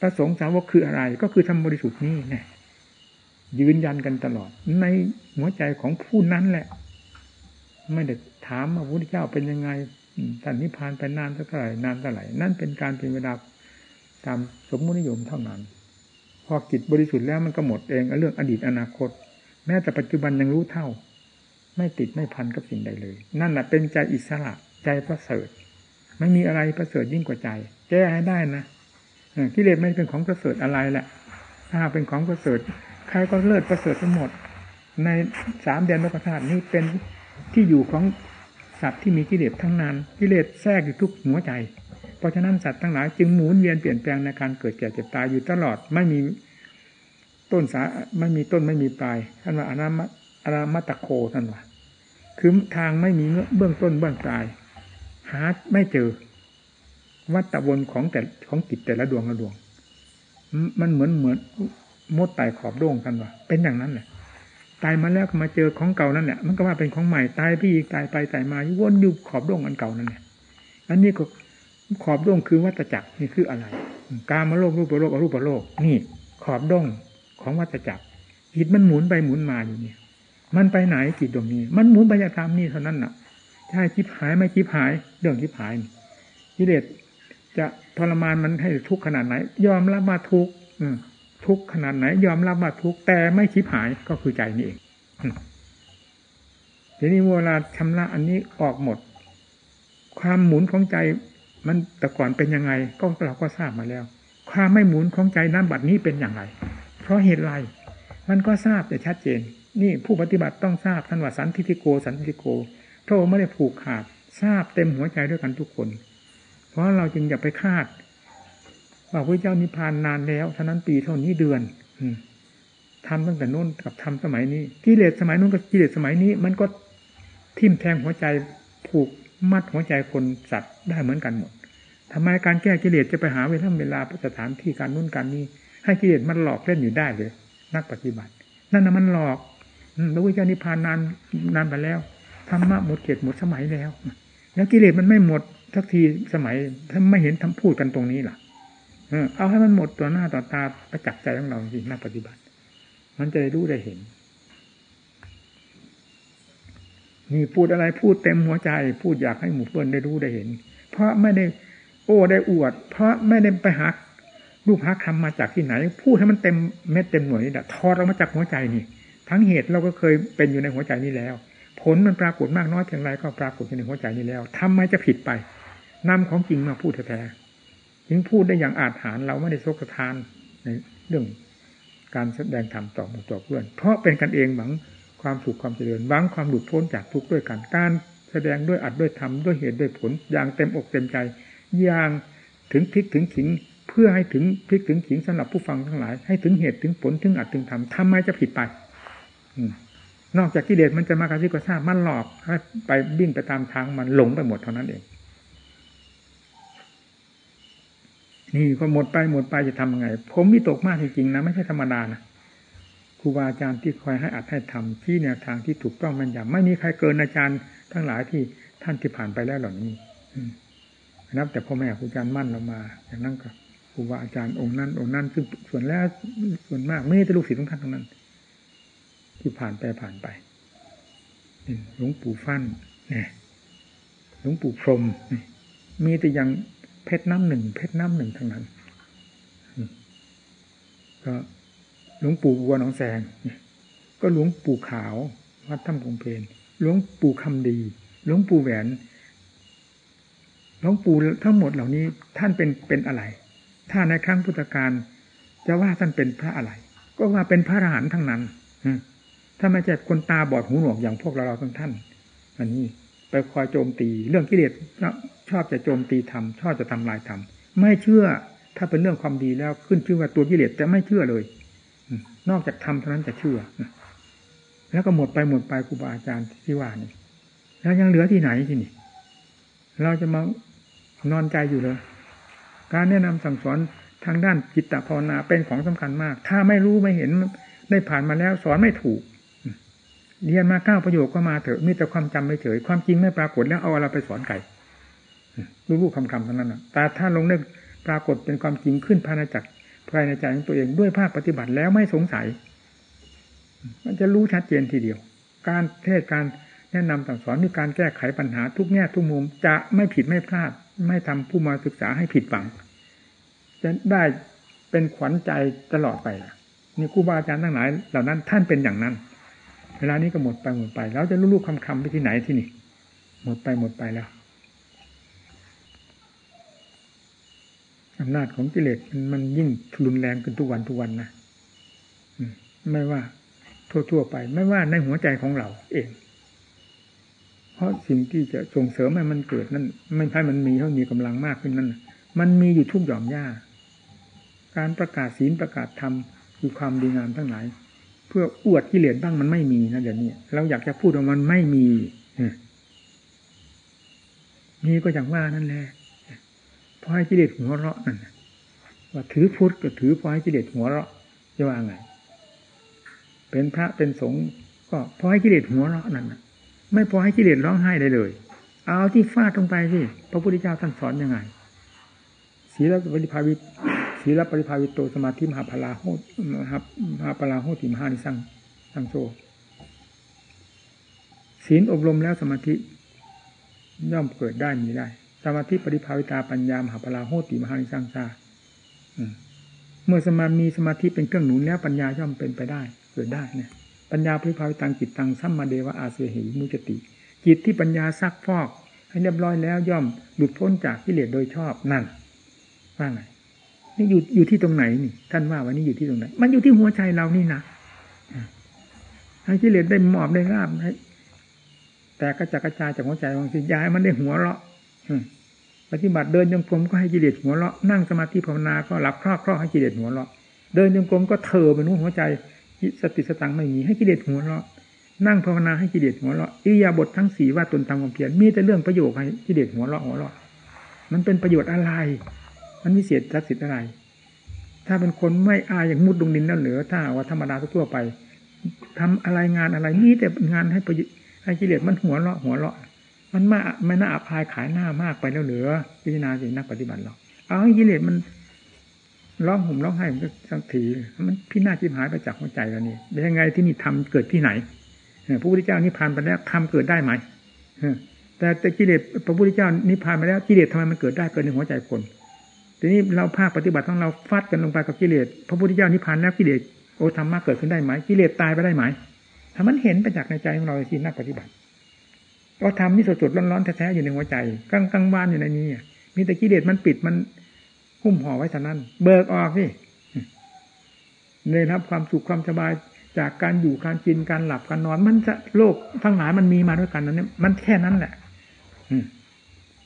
ประสงค์สาวกคืออะไร ก็คือทำบริสุทธิ์นี้ไงยืนยันกันตลอด ในหัวใจของผู้นั้นแหละ ไม่ได้ถามว่าพระพุทธเจ้าเป็นยังไงท่านนิพพานไปนานเท่าไหร่นานเท่าไหร่นั่นเป็นการเป็นเวลาตามสมมุตินิยมเท่านั้น พอจิตบริสุทธิ์แล้วมันก็หมดเองเรื่องอดีตอนาคต แม้แต่ปัจจุบันยังรู้เท่า ไม่ติดไม่พันกับสิ่งใดเลย นั่นแหะเป็นใจอิสระใจประเสริฐไม่มีอะไรประเสริฐยิ่งกว่าใจ แก้ให้ได้นะกิเลสไม่เป็นของประเสริฐอะไรแหละถ้าเป็นของประเสริฐใครก็เลิศประเสริฐทั้งหมด ในสามเดือนโลกธาตุนี้เป็นที่อยู่ของสัตว์ที่มีกิเลสทั้งนั้น กิเลสแทรกอยู่ทุกหัวใจ ราะฉะนั้นสัตว์ทั้งหลายจึงหมุนเวียนเปลี่ยนแปลงในการเกิดแก่เจ็บตายอยู่ตลอดไม่มีต้นสาไม่มีต้นไม่มีปลายท่านว่าอนาอารามตะโคท่านว่าคือทางไม่มีเบื้องต้นเบื้องปลาย หาไม่เจอ วัตวนของแต่ของจิตแต่ละดวงละดวง มันเหมือนเหมือนมดไต่ขอบโด่งกันว่าเป็นอย่างนั้นแหละตายมาแล้วก็มาเจอของเก่านั่นแหละมันก็ว่าเป็นของใหม่ตายไปอีกตายไปตายมาวนอยู่ขอบโด่งอันเก่านั่นแหละอันนี้ก็ ขอบด่งคือวัตจักรนี่คืออะไร การมาโลกรูปโลกอรูปโลก นี่ขอบด่งของวัตจักรจิตมันหมุนไปหมุนมาอยู่เนี่ย มันไปไหนจิตดวงนี้ มันหมุนไปยธรรมนี่เท่านั้นน่ะใช่จิบหายไม่จิบหาย เรื่องจิบหายกิเลสจะทรมานมันให้ทุกข์ขนาดไหน ยอมรับมาทุกข์ทุกข์ขนาดไหน ยอมรับมาทุกข์แต่ไม่คิดหายก็คือใจนี่เองทีนี้เวลาชำระอันนี้ออกหมด ความหมุนของใจ มันแต่ก่อนเป็นยังไงก็เราก็ทราบมาแล้ว ความไม่หมุนของใจน้ำบัดนี้เป็นอย่างไร เพราะเหตุไรมันก็ทราบแต่ชัดเจน นี่ผู้ปฏิบัติต้องทราบท่านว่าสันทิฏฐิโกสันทิฏฐิโกพระองค์ไม่ได้ผูกขาดทราบเต็มหัวใจด้วยกันทุกคน เพราะเราจึงอย่าไปคาด ว่าพระเจ้านิพพานนานแล้วเท่านั้นปีเท่านี้เดือนทำตั้งแต่นู้นกับทำสมัยนี้กิเลสสมัยนู้นกับกิเลสสมัยนี้ มันก็ทิ่มแทงหัวใจผูก มัดหัวใจคนสัตว์ได้เหมือนกันหมดทำไมการแก้กิเลสจะไปหาเวลาเวลาสถานที่การนู้นการนี้ ให้กิเลสมันหลอกเล่นอยู่ได้เลย นักปฏิบัติ นั่นนะมันหลอกพระพุทธเจ้านิพพานนานนานไปแล้วธรรมะหมดเขตหมดสมัยแล้ว แล้วกิเลสมันไม่หมดทักทีสมัยถ้าไม่เห็นทำพูดกันตรงนี้ล่ะเอาให้มันหมดตัวหน้าต่อตาประจักษ์ใจของเราจรินักปฏิบัติ มันจะได้รู้ได้เห็น นี่พูดอะไรพูดเต็มหัวใจ พูดอยากให้หมู่เพื่อนได้รู้ได้เห็น เพราะไม่ได้โอ้ได้อวด เพราะไม่ได้ไปหักรูปหักคำมาจากที่ไหน พูดให้มันเต็มเม็ดเต็มหน่วยนี่แหละทอดออกมาจากหัวใจนี่ ทั้งเหตุเราก็เคยเป็นอยู่ในหัวใจนี้แล้ว ผลมันปรากฏมากน้อยเพียงไรก็ปรากฏอยู่ในหัวใจนี้แล้วทำไมจะผิดไปนำของจริงมาพูดแท้ๆถึงพูดได้อย่างอาจหารเราไม่ได้โกทานในเรื่องการแสดงธรรมต่อหมู่ต่อเพื่อน เพราะเป็นกันเองหวัง ความสุขความเจริญหวังความหลุดพ้นจากทุกข์ด้วยกันการแสดงด้วยอัดด้วยธรรมด้วยเหตุด้วยผลอย่างเต็มอกเต็มใจอย่างถึงพลิกถึงขิง เพื่อให้ถึงพลิกถึงขิงสำหรับผู้ฟังทั้งหลาย ให้ถึงเหตุถึงผลถึงอัดถึงธรรมทำไมจะผิดไปนอกจากกิเลสมันจะมากระซิบกระซาบมันหลอกให้ไปวิ่งไปตามทางมันหลงไปหมดเท่านั้นเอง นี่ก็หมดไปหมดไปจะทำยังไง ผมมีตกมากจริงๆนะไม่ใช่ธรรมดานะ รูบาอาจารย์ที่คอยให้อัดให้ทำที่แนวทางที่ถูกต้องมันอย่างไม่มีใครเกินอาจารย์ทั้งหลายที่ท่านที่ผ่านไปแล้วเหล่านี้นับแต่พ่อแม่ครูอาจารย์มั่นเรามา อย่างนั้นก็ครูบาอาจารย์องค์นั้น องค์นั้นซึ่งส่วนแล้วส่วนมากไม่ใช่ลูกศิษย์ของท่านทั้งนั้น ที่ผ่านไปผ่านไปหลวงปู่ฟั่นเนี่ยหลวงปู่พรมมีแต่ยังเพชรน้ำหนึ่งเพชรน้ำหนึ่งทั้งนั้นก็ ลวงปู่บัวหนองแสงก็หลวงปู่ขาววัดถ้ำกงเพนหลวงปู่คำดีหลวงปู่แหวนหลวงปู่ทั้งหมดเหล่านี้ท่านเป็นเป็นอะไร ถ้าในครั้งพุทธกาลจะว่าท่านเป็นพระอะไร ก็ว่าเป็นพระอรหันต์ทั้งนั้นถ้าไม่ใช่คนตาบอดหูหนวกอย่างพวกเราเราทั้งท่าน อันนี้ไปคอยโจมตี เรื่องกิเลสชอบจะโจมตีธรรมชอบจะทำลายธรรมไม่เชื่อถ้าเป็นเรื่องความดีแล้วขึ้นชื่อว่าตัวกิเลสจะไม่เชื่อเลย นอกจากทำเท่านั้นจะเชื่อ แล้วก็หมดไปหมดไปครูบาอาจารย์ที่ว่านี่ แล้วยังเหลือที่ไหนที่นี่ เราจะมานอนใจอยู่เลยการแนะนำสั่งสอนทางด้านจิตตภาวนาเป็นของสำคัญมาก ถ้าไม่รู้ไม่เห็นได้ผ่านมาแล้วสอนไม่ถูก เรียนมาเก้าประโยคก็มาเถอะมีแต่ความจำไม่เฉยความจริงไม่ปรากฏแล้วเอาอะไรไปสอนไก่รู้ๆคำๆเท่านั้นนะแต่ถ้าลงนึกปรากฏเป็นความจริงขึ้นภายในจัก ภายในใจของตัวเองด้วยภาคปฏิบัติแล้วไม่สงสัย มันจะรู้ชัดเจนทีเดียว การเทศการแนะนำสั่งสอนมีการแก้ไขปัญหาทุกแง่ทุกมุมจะไม่ผิดไม่พลาด ไม่ทำผู้มาศึกษาให้ผิดหวัง จะได้เป็นขวัญใจตลอดไปนี่ครูบาอาจารย์ทั้งหลายเหล่านั้นท่านเป็นอย่างนั้น เวลานี้ก็หมดไปหมดไป แล้วจะรู้ๆคำๆไปที่ไหนที่นี่ หมดไปหมดไปแล้ว อำนาจของกิเลสมันยิ่งรุนแรงขึ้นทุกวันทุกวันนะไม่ว่า ทั่วๆไป ไม่ว่าในหัวใจของเรา เอง เพราะสิ่งที่จะส่งเสริมให้มันเกิดนั่นไม่ใช่มันมีเท่ามีกำลังมากขึ้นนั่นมันมีอยู่ทุกหย่อมหญ้า การประกาศศีลประกาศธรรมคือความดีงามทั้งหลาย เพื่ออวดกิเลสบ้างมันไม่มีนะเดี๋ยวนี้เราอยากจะพูดว่ามันไม่มีมีก็อย่างว่านั่นแหละ พอให้กิเลสหัวเราะนั่นว่าถือพุทธก็ถือพอให้กิเลสหัวเราะจะว่าไง เป็นพระเป็นสงฆ์ก็พอให้กิเลสหัวเราะนั่นไม่พอให้กิเลสร้องไห้ได้เลย เอาที่ฟาดลงไปสิพระพุทธเจ้าท่านสอนยังไงศีลปริภาวิศีลปริภาวิโตสมาธิมหาพลาโหตมหามหาพลาโหติมหานิสังสังโซศีลอบรมแล้วสมาธิย่อมเกิดได้มีได้ สมาธิปริภาวิตาปัญญามหาพลาโหติมหานิสังซาเมื่อสมามีสมาธิเป็นเครื่องหนุนแล้วปัญญาย่อมเป็นไปได้เกิดได้เนี่ยปัญญาปริภาวิตังจิตตังสัมมาเดวะอาเสหิมุจติ จิตที่ปัญญาซักฟอก ให้เรียบร้อยแล้วย่อมหลุดพ้นจากกิเลสโดยชอบนั่นว่าไงนี่อยู่อยู่ที่ตรงไหนนี่ ท่านว่าวันนี้อยู่ที่ตรงไหน มันอยู่ที่หัวใจเรานี่นะให้กิเลสได้หมอบได้ราบให้แต่กระจัดกระจายจากหัวใจบางทีย้ายมันได้หัวเราะ ปฏิบัติเดินจงกรมก็ให้กิเลสหัวเราะนั่งสมาธิภาวนาก็หลับครอบครอบให้กิเลสหัวเราะเดินจงกรมก็เถอไปนู้นหัวใจสติสตังไม่มีให้กิเลสหัวเราะนั่งภาวนาให้กิเลสหัวเราะอิยาบททั้งสี่ว่าตนตามความเพียรมีแต่เรื่องประโยชน์ให้กิเลสหัวเราะหัวเราะมันเป็นประโยชน์อะไร มันมีเสียศักดิ์สิทธิ์อะไร ถ้าเป็นคนไม่อายอย่างมุดลงดินนั่นเหลือ ถ้าว่าธรรมดาทั่วไปทำอะไรงานอะไรนี่แต่งานให้ประโยชน์ให้กิเลสมันหัวเราะหัวเราะ มันมาไม่น่าอับอายขายหน้ามากไปแล้วเหลือพิจารณาสินักปฏิบัติเราเอาให้กิเลสมันร้องห่มร้องไห้มันก็สักทีมันพินาศทิพหายไปจากหัวใจแล้วนี่เป็นยังไงที่นี่ทำเกิดที่ไหนพระพุทธเจ้านิพพานไปแล้วทำเกิดได้ไหมแต่แต่กิเลสพระพุทธเจ้านิพพานไปแล้วกิเลสทำไมมันเกิดได้เกิดในหัวใจคนทีนี้เราภาคปฏิบัติของเราฟาดกันลงไปกับกิเลสพระพุทธเจ้านิพพานแล้วกิเลสโอธรรมะเกิดขึ้นได้ไหมกิเลสตายไปได้ไหมถ้ามันเห็นไปจากในใจของเราสินักปฏิบัติ เราทำนี่สดๆร้อนๆแท้ๆอยู่ในหัวใจกลางกลางวานอยู่ในนี้มีแต่กิเลสมันปิดมันหุ้มห่อไว้เท่านั้น เบิกออกสิได้รับความสุขความสบายจากการอยู่การกินการหลับการนอน มันจะโลกทั้งหลายมันมีมาด้วยกันนั้นเนี่ยมันแค่นั้นแหละ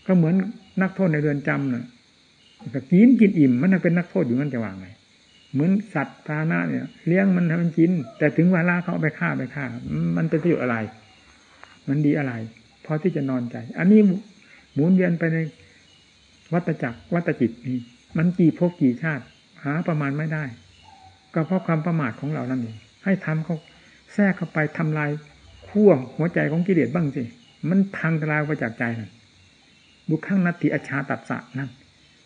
ก็เหมือนนักโทษในเรือนจำน่ะก็กินกินอิ่ม มันเป็นนักโทษอยู่นั่นจะวางไงเหมือนสัตว์พาหนะเนี่ยเลี้ยงมันทำมันกิน แต่ถึงเวลาเขาเอาไปฆ่าไปฆ่า มันเป็นประโยชน์อะไร มันดีอะไร พอที่จะนอนใจ อันนี้หมุนเวียนไปในวัตจักรวัตจิตนี่มันกี่ภพกี่ชาติ หาประมาณไม่ได้ ก็เพราะความประมาทของเรานั่นเองให้ทำเขาแทรกเข้าไปทำลายขั้วหัวใจของกิเลสบ้างสิมันพังทลายไปจากใจนั่นดูข้างนัตติอชาตัดสะนั่น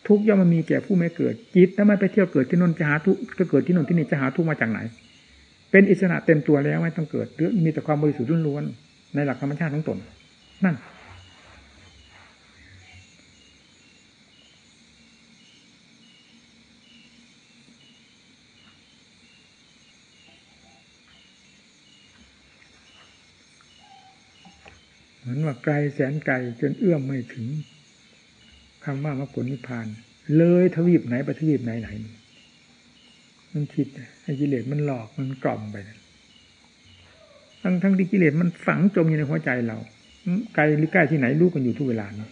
ทุกย่อมมันมีแก่ผู้ไม่เกิด จิตถ้าไม่ไปเที่ยวเกิดที่นนจะหาทุกเกิดที่นนที่นี่จะหาทุกมาจากไหน เป็นอิสระเต็มตัวแล้วไม่ต้องเกิดหรือมีแต่ความบริสุทธิ์ล้วนในหลักธรรมชาติของตน นั่น เหมือนว่าไกลแสนไกลจนเอื้อมไม่ถึงคำว่ามรรคผลนิพพาน เลยทวีปไหนไปทวีปไหนไหน มันคิดไอ้กิเลสมันหลอกมันกล่อมไปทั้งทั้งที่กิเลสมันฝังจมอยู่ในหัวใจเรา ไกลหรือใกล้ที่ไหนรู้กันอยู่ทุกเวลานี้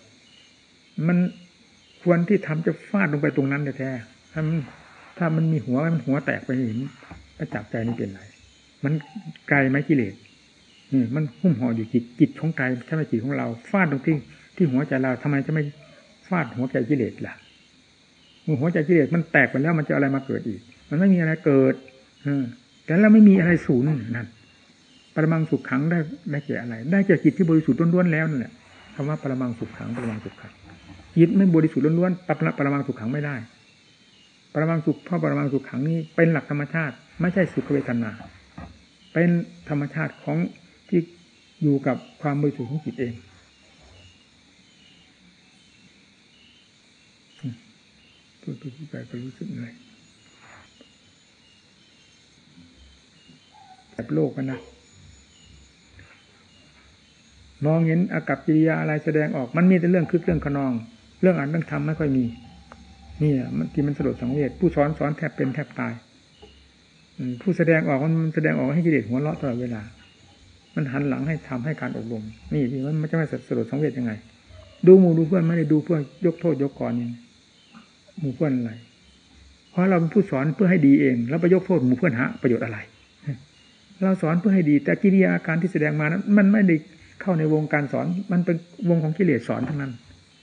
มันควรที่ทำจะฟาดลงไปตรงนั้นแท้ถ้ามันถ้ามันมีหัวมันหัวแตกไปเห็นประจับใจนี่เป็นไร มันไกลไหมกิเลสนี่มันหุ้มห่ออยู่จิตจิตของกายใช่ไหมจิตของเรา ฟาดตรงที่ที่หัวใจเราทำไมจะไม่ฟาดหัวใจกิเลสล่ะมือหัวใจกิเลสมันแตกไปแล้วมันจะอะไรมาเกิดอีก มันไม่มีอะไรเกิดออแต่แล้วไม่มีอะไรศูนย์นั่น รมังสุขขังได้ได้แก่อะไร ได้แก่จิตที่บริสุทธิ์ล้วนๆแล้วนั่นแหละคำว่าปรมังสุขขังปรมังสุขขังจิตไม่บริสุทธิ์ล้วนๆปรปรมังสุขขังไม่ได้ ปรมังสุขเพราะปรมังสุขขังนี้เป็นหลักธรรมชาติ ไม่ใช่สุขเวทนา เป็นธรรมชาติของที่อยู่กับความบริสุทธิ์ของจิตเองพูดไปไปก็รู้สึกเหนื่อยแบบโลกนะ มองเห็นอากับกิริยาอะไรแสดงออก มันมีแต่เรื่องคึกเรื่องขนอง เรื่องอ่านเรื่องทำไม่ค่อยมีนี่มันที่มันสลดสังเวชผู้สอนสอนแทบเป็นแทบตายผู้แสดงออกมันแสดงออกให้กิเลสหัวเราะตลอดเวลา มันหันหลังให้ทำให้การอบรม นี่ที่มันจะไม่สลดสังเวชยังไง ดูหมู่ดูเพื่อนไม่ได้ดูเพื่อยกโทษยกกรนี่หมู่เพื่อนอะไรเพราะเราเป็นผู้สอนเพื่อให้ดีเอง แล้วไปยกโทษหมู่เพื่อนหาประโยชน์อะไร เราสอนเพื่อให้ดี แต่กิริยาการที่แสดงมานั้นมันไม่ได้ เข้าในวงการสอน มันเป็นวงของกิเลสสอนทั้งนั้น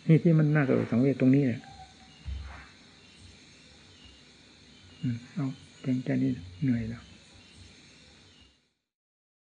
นี่ที่มันน่าสลดสังเวชตรงนี้เนี่ยเอาเพียงแค่นี้เหนื่อยแล้ว